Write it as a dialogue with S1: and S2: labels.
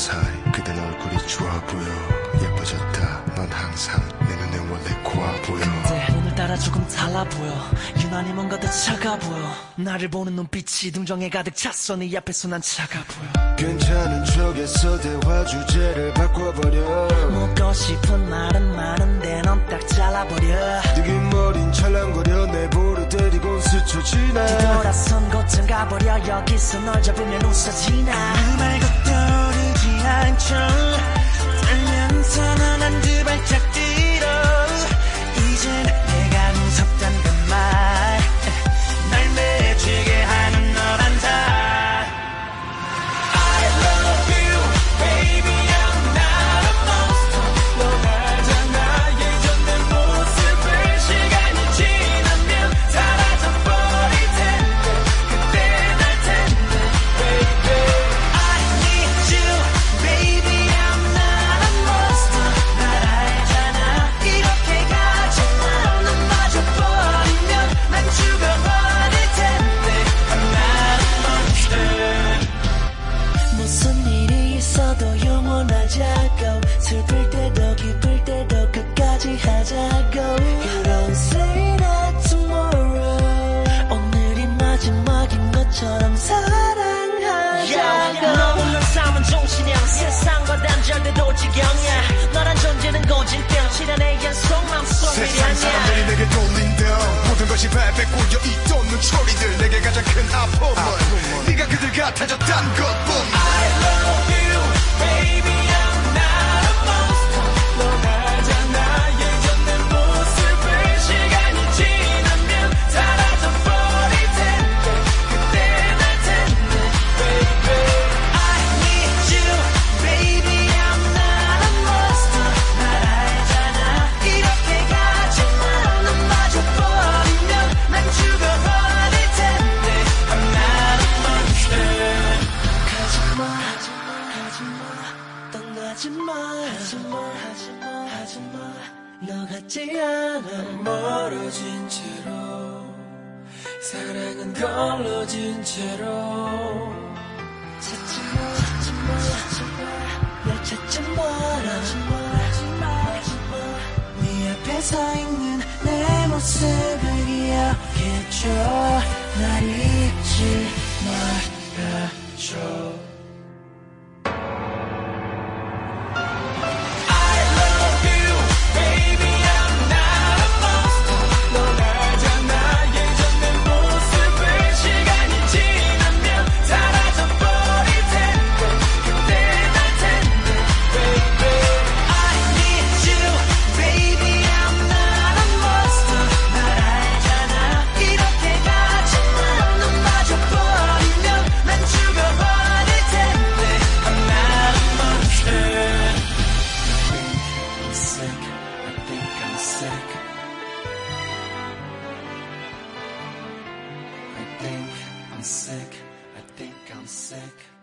S1: 사이 그댄 얼굴이 좋아 보여. 예뻐졌다. 넌 항상 내 눈에 원래 고와 보여.
S2: 근데 오늘따라 조금 달라 보여. 유난히 뭔가 더 차가 보여. 나를 보는 눈빛이 동정에 가득 찼어. 네 앞에서 난 차가 보여.
S1: 괜찮은 척에서 대화 주제를 바꿔버려.
S2: 묻고 싶은 말은 많은데 넌 딱 잘라버려.
S1: 느긴 머린 찰랑거려. 내 볼을 때리곤 스쳐 지나.
S2: 뒤돌아선 곳쯤 가버려. 여기서 널 잡으면 웃어지나. 그 말고 떠 않죠 떨면서 넌 다
S1: 모든 것이 발에 꼬여 있던 눈초리들 내게 가장 큰 아픔은. 네가 그들 같아졌단 것뿐
S2: 하지마 하지마 하지마 하지마 너 같지 않아 멀어진 채로 사랑은 걸러진 채로 찾지마 찾지마 찾지마 날 찾지 마라 하지마 네 앞에 서 있는 내 모습을 기억해줘 I think I'm sick, I think I'm sick.